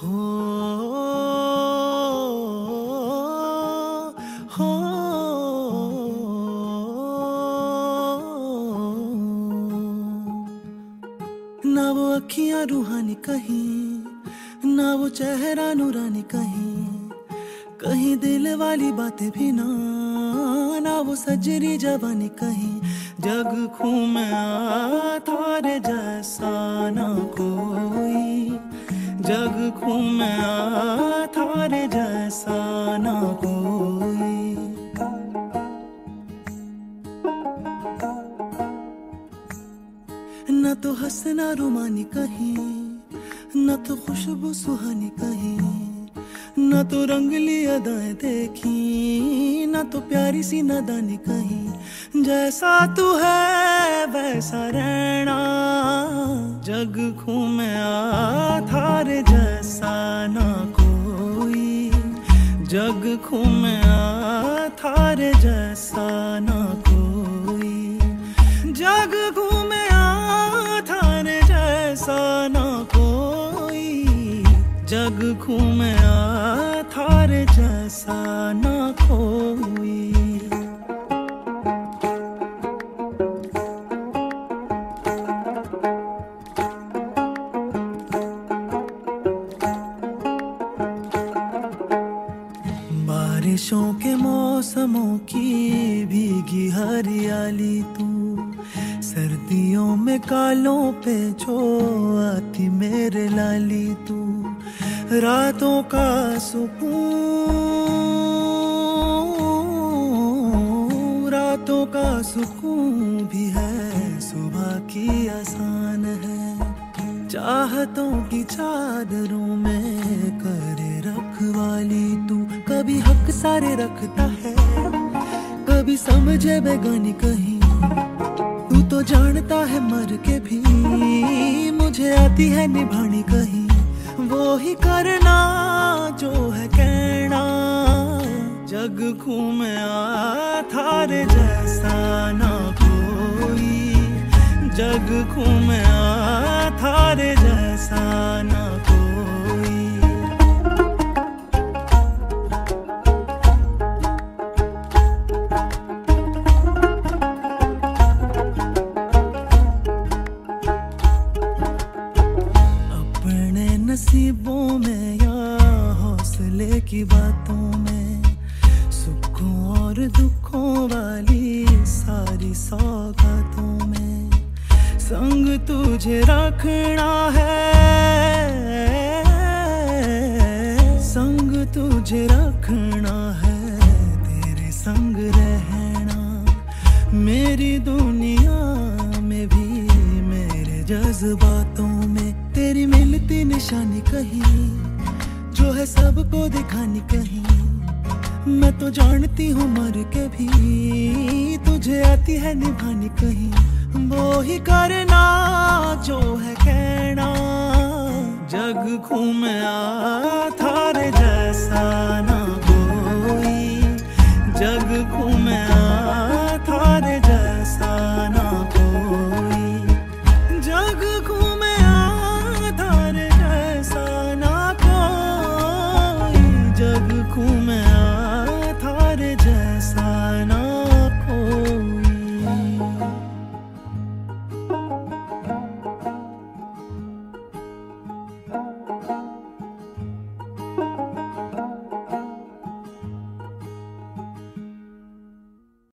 ना वो अखियाँ रूहानी कहीं, ना वो चेहरा नूरानी कहीं। कहीं दिल वाली बातें भी ना ना वो सजरी जवानी कहीं। जग खूम थारे जैसा ना। खूम थारे जैसा ना कोई। न तो हंसना रुमानी कहीं, न तो खुशबू सुहानी कहीं, न तो रंगली अदाएँ देखी, न तो प्यारी सी नदानी कहीं। जैसा तू है, वैसा रहना, जग घूमे थारे जैसा ना कोई जग घूमे थारे जैसा ना कोई। जग घूमे थारे जैसा ना कोई। जग घूमे थारे जैसा ना कोई। बारिशों के मौसमों की भीगी हरियाली तू। सर्दियों में कालों पे जो आती मेरे लाली तू। रातों का सुकून, रातों का सुकून भी है, सुबह की आसान है। चाहतों की चादरों में सारे रखता है। कभी समझे बेगानी कहीं। तू तो जानता है मर के भी। मुझे आती है निभानी कहीं। वो ही करना जो है कहना। जग घूमे थारे जैसा ना कोई। जग घूमे थारे जैसा ना नसीबों में या हौसले की बातों में, सुखों और दुखों वाली सारी सौगातों में। संग तुझे रखना है, संग तुझे रखना है। जज्बातों में तेरी मिलती निशानी कहीं, जो है सबको दिखानी कहीं। मैं तो जानती हूँ मर के भी, तुझे आती है निभानी कहीं। वो ही करना जो है कहना, जग घूमया थारे जैसा ना कोई। जग घूमया